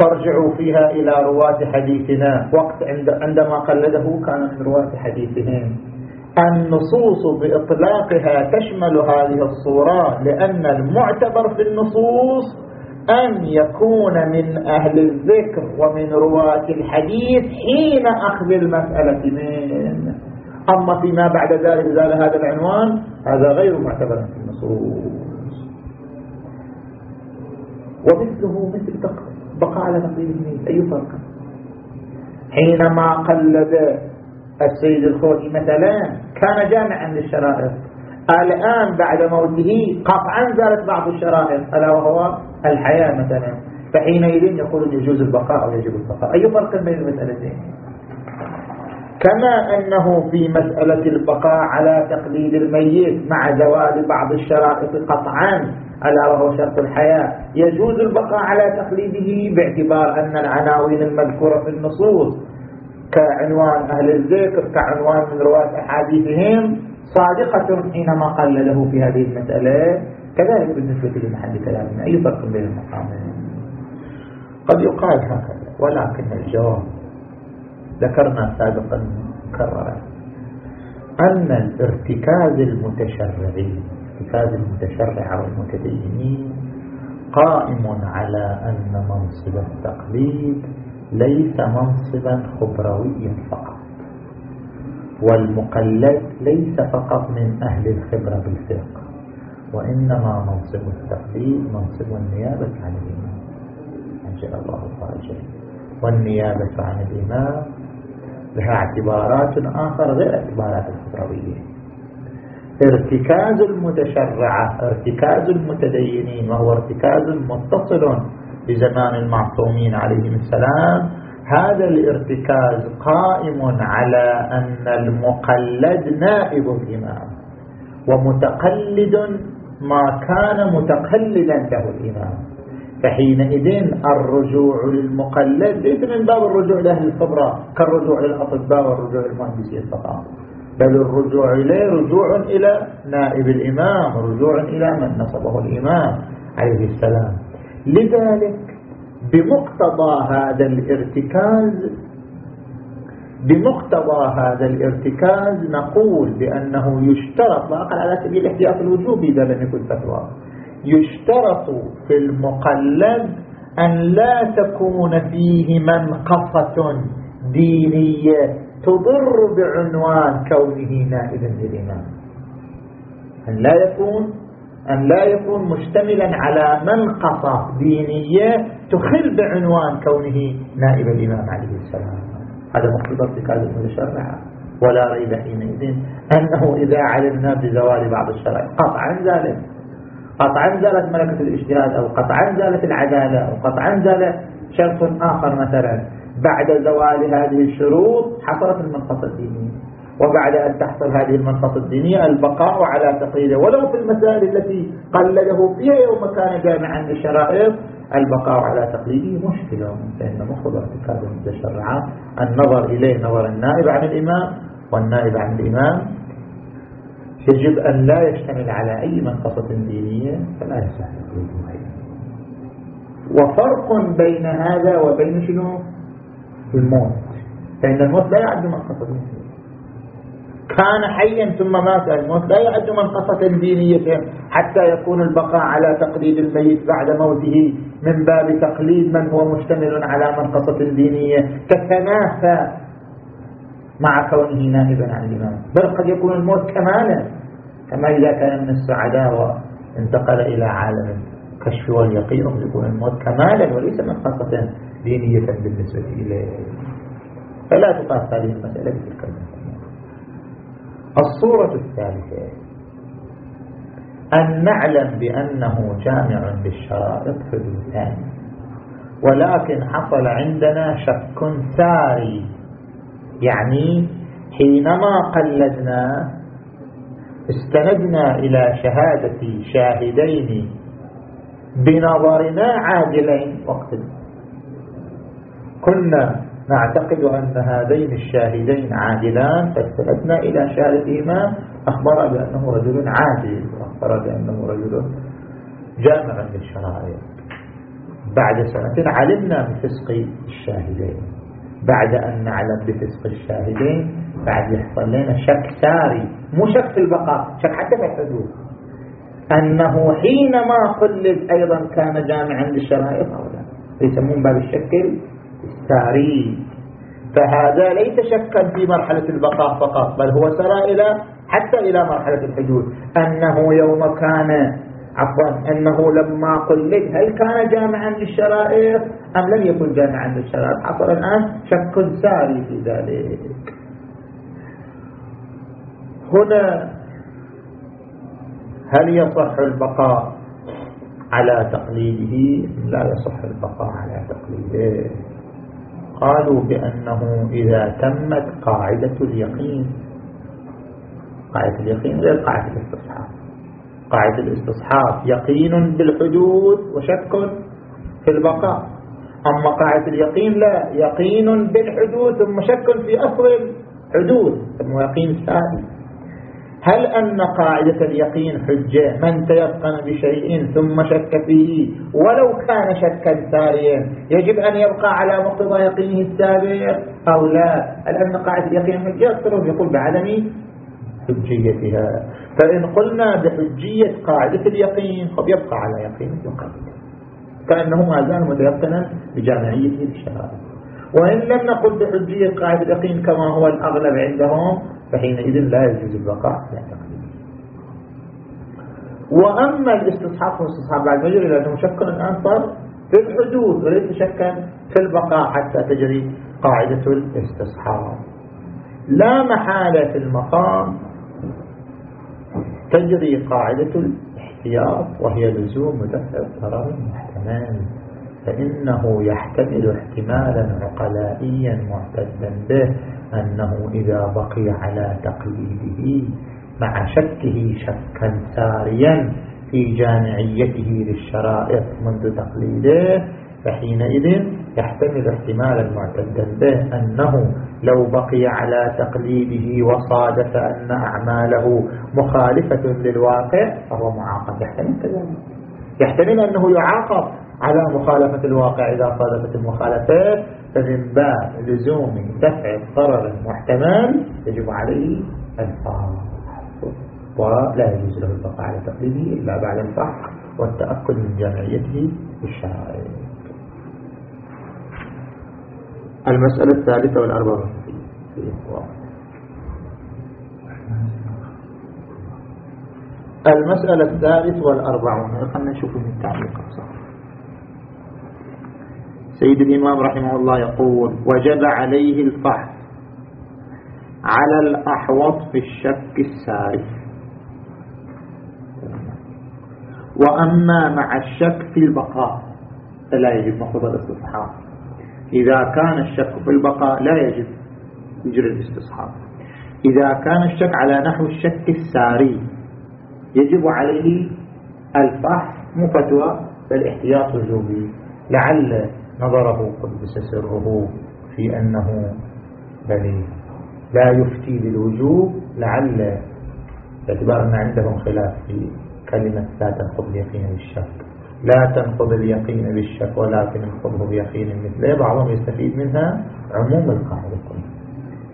ترجعوا فيها إلى رواة حديثنا. وقت عندما قلده كان من رواة حديثهم النصوص بإطلاقها تشمل هذه الصورة لأن المعتبر في النصوص أن يكون من أهل الذكر ومن رواة الحديث حين أخذ المسألة منه. أما فيما بعد ذلك زال هذا العنوان هذا غير معتبر في النصوص. ومثله مثل بقى على نقيض أي فرق؟ حينما قلد السيد الخوئي مثلا كان جامعا للشرائط. الآن بعد موته قطعا زالت بعض الشرائط ألا وهو الحياة مثلا. فحينئذ يقول يجوز البقاء أو يجب البقاء. أي فرق بين المسألتين؟ كما أنه في مسألة البقاء على تقليد الميت مع زوال بعض الشرائط قطعا. ألا وهو شرط الحياة. يجوز البقاء على تقليده باعتبار أن العناوين المذكورة في النصوص كعنوان أهل الذكر كعنوان من رواة أحاديثهم صادقة حينما قال له في هذه المسألة. كذلك بالنسبة لمحل كلامنا. أي فرق بين المقامين؟ قد يقال هكذا ولكن الجواب ذكرنا سابقا مكررا أن الارتكاز المتشرعي ارتكاز المتشرع والمتدينين قائم على أن منصب التقليد ليس منصبا خبرويا فقط والمقلد ليس فقط من أهل الخبرة بالفقه وإنما منصب التقليد منصب النيابة عن الإمام أنجل الله فرجه والنيابة عن الإمام لها اعتبارات آخر غير اعتبارات الخبروية ارتكاز المتشرعة ارتكاز المتدينين وهو ارتكاز متصل بزمان المعصومين عليهم السلام. هذا الارتكاز قائم على أن المقلد نائب الإمام ومتقلد ما كان متقلدا له الإمام. فحينئذ الرجوع للمقلد ليس من باب الرجوع لأهل الخبرة كالرجوع للأطباء والرجوع للمهندسين فقط. بل الرجوع إليه رجوع إلى نائب الإمام رجوع إلى من نصبه الإمام عليه السلام. لذلك بمقتضى هذا الارتكاز بمقتضى هذا الارتكاز نقول بأنه يشترط لا أقل على سبيل الاحتياط الوجوبي إذا لم يكن فتوى. يشترط في المقلد أن لا تكون فيه منقصة دينية تضر بعنوان كونه نائبا للإمام. أن لا يكون أن لا يكون مشتملا على منقصة دينية تخل بعنوان كونه نائب الإمام عليه السلام. هذا مقتضى ارتكاز المتشرع ولا ريب حينئذ أنه إذا علمنا بزوال بعض الشرع قطعا ذلك. قطعا زالت ملكة الاجتهاد أو قطعا زالت العدالة أو قطعا زال شرط آخر مثلا. بعد زوال هذه الشروط حصلت المنقصة الدينية وبعد أن تحصل هذه المنقصة الدينية البقاء على تقييده ولو في المسائل التي قلده فيها يوم كان جامعا للشرائط البقاء على تقليده مشكلة. فإن مقتضى ارتكاب المتشرعات النظر إليه نظر النائب عن الإمام والنائب عن الإمام يجب أن لا يشتمل على أي منقصة دينية. فلا يصح وفرق بين هذا وبين شنو؟ الموت. فإن الموت لا يعد منقصة دينية كان حيا ثم مات. الموت لا يعد منقصة دينية حتى يكون البقاء على تقليد الميت بعد موته من باب تقليد من هو مشتمل على منقصة دينية تتنافى مع كونه نائبا عن الإمام. بل قد يكون الموت كمالا. كما إذا كان من السعداء وانتقل إلى عالم الكشف واليقين يكون الموت كمالا وليس منقصة دينية بالنسبة إليه فلا تقاس هذه المسألة بتلك الصورة الثالثة أن نعلم بأنه جامع للشرائط حدوثان ولكن حصل عندنا شك ساري يعني حينما قلدنا استندنا إلى شهادة شاهدين بنظرنا عادلين وقت كنا نعتقد أن هذين الشاهدين عادلان فاستندنا إلى شهادتهما أخبر بأنه رجل عادل وأخبر بأنه رجل جامع للشرائع. بعد سنة علمنا بفسق الشاهدين. بعد أن نعلم بفسق الشاهدين بعد يحصل لنا شك ساري. مو شك في البقاء شك حتى في الحدود. أنه حينما قلد أيضا كان جامعا للشرائع. أو لا يسمون باب الشك. الساري فهذا ليس شكا في مرحلة البقاء فقط بل هو سرى إلى حتى إلى مرحلة الحدود أنه يوم كان عفوا أنه لما قلد هل كان جامعا للشرائع أم لم يكن جامعا للشرائع؟ حصل الآن شك ساري في ذلك. هنا هل يصح البقاء على تقليده؟ لا يصح البقاء على تقليده. قالوا بأنه إذا تمت قاعدة اليقين. قاعدة اليقين غير قاعدة الاستصحاب. قاعدة الاستصحاب يقين بالحدود وشك في البقاء. أما قاعدة اليقين لا يقين بالحدود ثم شك في أصل الحدود ثم يقين ثابت هل أن قاعدة اليقين حجة؟ من تيقن بشيء ثم شك فيه؟ ولو كان شكا ساريا يجب أن يبقى على مقتضى يقينه السابق أو لا؟ هل أن قاعدة اليقين حجة؟ أكثر يقول بعدم حجيتها. فإن قلنا بحجية قاعدة اليقين فبيبقى على يقين يقين كأنه ما زال متيقنا بجامعيته للشرائع وإن لم نقل بحجية قاعدة اليقين كما هو الأغلب عندهم فحينئذ لا يجوز البقاء على تقليد وأما الاستصحاب والاستصحاب بعد مجري لأنه شك الآن صار في الحدود وليس شكا في البقاء حتى تجري قاعدة الاستصحاب. لا محالة في المقام تجري قاعدة الاحتياط وهي لزوم دفع الضرر المحتمل. فإنه يحتمل احتمالا عقلائيا معتدا به أنه إذا بقي على تقليده مع شكه شكا ساريا في جامعيته للشرائط منذ تقليده فحينئذ يحتمل احتمالا معتدا به أنه لو بقي على تقليده وصادف أن أعماله مخالفة للواقع فهو معاقب. يحتمل كذلك. يحتمل أنه يعاقب. على مخالفة الواقع. إذا صادفت المخالفات فمن باب لزوم دفع الضرر المحتمل يجب عليه الفاظ ولا يجوز له البقاء على تقليده إلا بعد الفحص والتأكد من جامعيته بالشرائع. المسألة الثالثة والأربعة. المسألة الثالث والأربعون. خلنا نشوف من التعليق. سيد الإمام رحمه الله يقول وجب عليه الفحص على الأحوط في الشك الساري وأما مع الشك في البقاء فلا يجب مفروض الاستصحاب. إذا كان الشك في البقاء لا يجب يجري الاستصحاب. إذا كان الشك على نحو الشك الساري يجب عليه الفحص مو فتوى بل احتياط لعل نظره قدس سره في أنه بل لا يفتي بالوجوب لعل باعتبار أن عندهم خلاف في كلمة لا تنقض اليقين بالشك. لا تنقض اليقين بالشك ولكن انقضه بيقين مثله. بعضهم يستفيد منها عموم القاعدة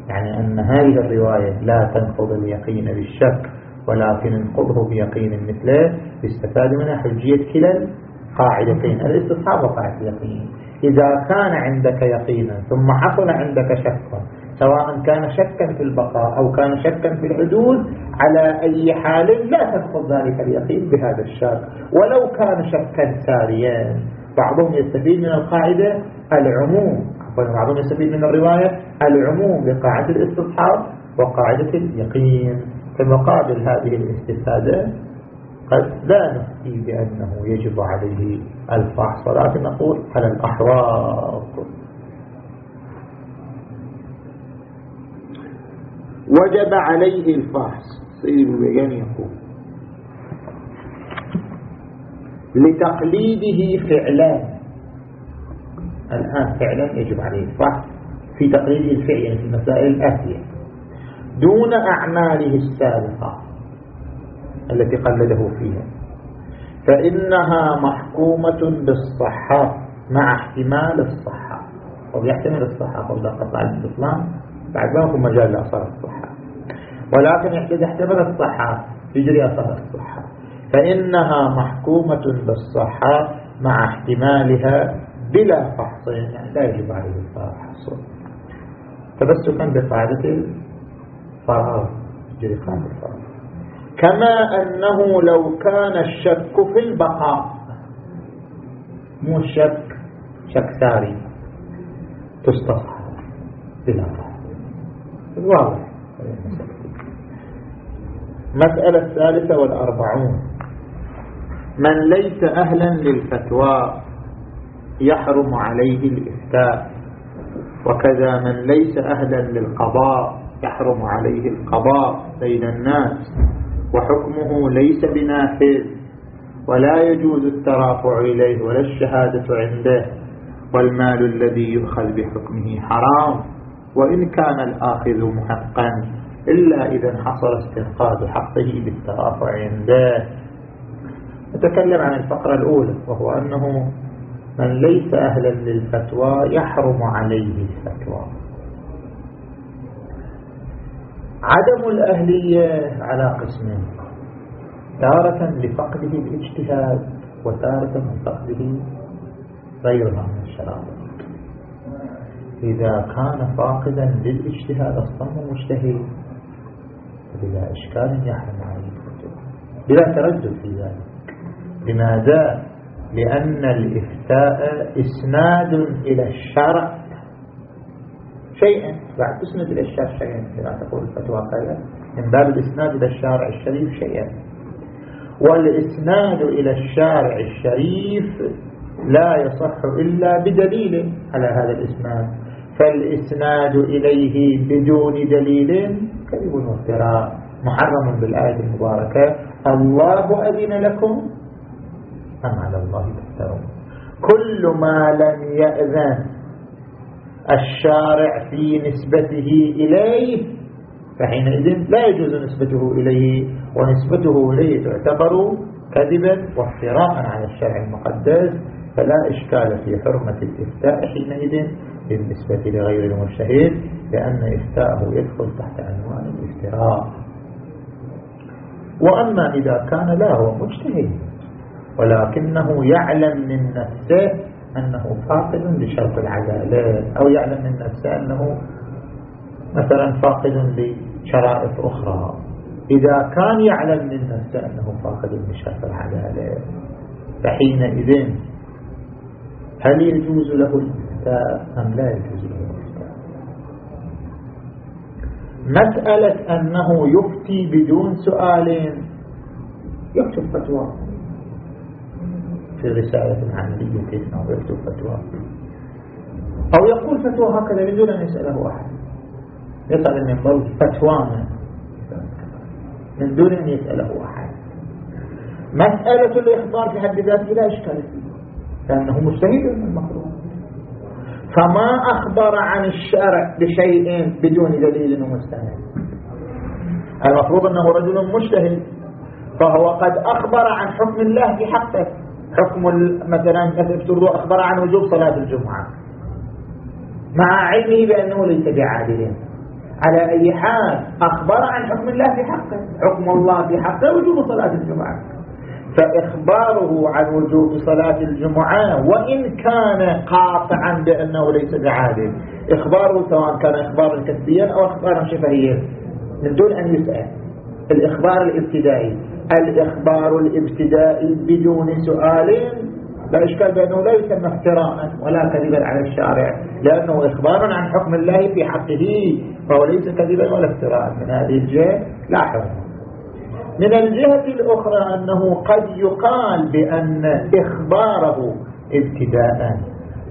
يعني أن هذه الرواية لا تنقض اليقين بالشك ولكن انقضه بيقين مثله يستفاد منها حجية كلا القاعدتين الاستصحاب وقاعدة اليقين. إذا كان عندك يقينا ثم حصل عندك شك سواء كان شكا في البقاء أو كان شكا في الحدود على أي حال لا تنقض ذلك اليقين بهذا الشك ولو كان شكا ساريا بعضهم يستفيد من القاعدة العموم. بعضهم يستفيد من الرواية العموم بقاعدة الاستصحاب وقاعدة اليقين. في مقابل هذه الاستفادة قد لا نفتي بأنه يجب عليه الفحص ولكن نقول على الأحواط وجب عليه الفحص سيد البيان يقول. لتقليده فعلا الآن فعلا يجب عليه الفحص في تقليده الفعل يعني في المسائل الآتية دون أعماله السابقة. التي قلده فيها. فإنها محكومة بالصحة مع احتمال الصحة. وبيحتمل الصحة قبل قطع الإسلام. بعد ما يكون مجال لأثار الصحة. ولكن إذا احتمل الصحة يجري أثار الصحة. فإنها محكومة بالصحة مع احتمالها بلا فحص يعني لا يجب عليه الفحص. تبسكا بقاعدة الفراغ يجري قاعدة الفراغ. كما أنه لو كان الشك في البقاء. مو الشك شك ثاري تستصحب بلا واضح. مسألة الثالثة والأربعون. من ليس أهلا للفتوى يحرم عليه الإفتاء. وكذا من ليس أهلا للقضاء يحرم عليه القضاء بين الناس. وحكمه ليس بنافذ ولا يجوز الترافع إليه ولا الشهادة عنده والمال الذي يؤخذ بحكمه حرام وإن كان الآخذ محقا إلا إذا حصل استنقاذ حقه بالترافع عنده. نتكلم عن الفقرة الأولى وهو أنه من ليس أهلا للفتوى يحرم عليه الفتوى. عدم الأهلية على قسمين تارة لفقده الاجتهاد وتارة لفقده غيرها من الشرائط إذا كان فاقدا للاجتهاد أصلا مجتهد بلا إشكال يحرم عليه الكتب بلا تردد في ذلك. لماذا؟ لأن الإفتاء إسناد إلى الشرع شيئا. بعد تسند إلى الشارع شيئا. إذا تقول الفتوى كذا. من باب الإسناد إلى الشارع الشريف شيئا. والإسناد إلى الشارع الشريف لا يصح إلا بدليل على هذا الإسناد. فالإسناد إليه بدون دليل كذب وافتراء. محرم بالآية المباركة. الله أذن لكم أم على الله تفترون. كل ما لم يأذن الشارع في نسبته إليه فحينئذ لا يجوز نسبته إليه ونسبته إليه تعتبر كذبا وافتراء على الشرع المقدس فلا إشكال في حرمة الإفتاء حينئذ بالنسبة لغير المجتهد لأن إفتاءه يدخل تحت عنوان الافتراء وأما إذا كان لا هو مجتهد ولكنه يعلم من نفسه أنه فاقد لشرط العدالة أو يعلم من نفسه أنه مثلا فاقد لشرائط أخرى. إذا كان يعلم من نفسه أنه فاقد لشرط العدالة فحينئذ هل يجوز له الإفتاء أم لا يجوز له الإفتاء مسألة أنه يفتي بدون سؤال يكتب فتوى. في رسالة عملية أو يكتب فتوى. أو يقول فتوى هكذا بدون أن يسأله أحد. يطلع المنبر فتوانا. من دون أن يسأله أحد. مسألة الإخبار في حد ذاته لا إشكال فيه لأنه مجتهد من المفروض فما أخبر عن الشرع بشيء بدون دليل ومستند المفروض أنه رجل مجتهد. فهو قد أخبر عن حكم الله في حقه. حكم مثلا مثل أخبر عن وجوب صلاة الجمعة. مع علمه بأنه ليس بعادل. على أي حال أخبر عن حكم الله في حقه حكم الله في حقه وجوب صلاة الجمعة. فإخباره عن وجوب صلاة الجمعة وإن كان قاطعا بأنه ليس بعادل. إخباره سواء كان إخبارا كسبيا أو إخبارا شفهيا. من دون أن يسأل. الإخبار الابتدائي. الإخبار الابتدائي بدون سؤال. لا إشكال بأنه لا يسمى افتراء ولا كذبا على الشارع لأنه إخبار عن حكم الله في حقه فهو ليس كذبا ولا افتراء من هذه الجهة لا حرم من الجهة الأخرى أنه قد يقال بأن إخباره ابتداء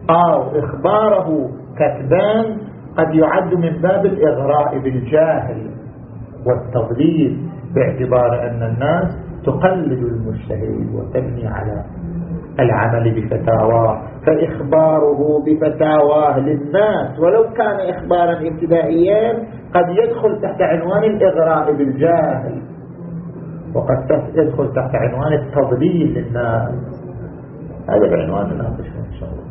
أو إخباره كتبان قد يعد من باب الإغراء بالجاهل والتضليل. باعتبار أن الناس تقلد المجتهد وتبني على العمل بفتاواه فإخباره بفتاواه للناس. ولو كان إخبارا ابتدائيا قد يدخل تحت عنوان الإغراء بالجاهل وقد يدخل تحت عنوان التضليل للناس. هذا العنوان نناقشه إن شاء الله.